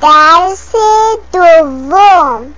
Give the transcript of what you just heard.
Dance the Vom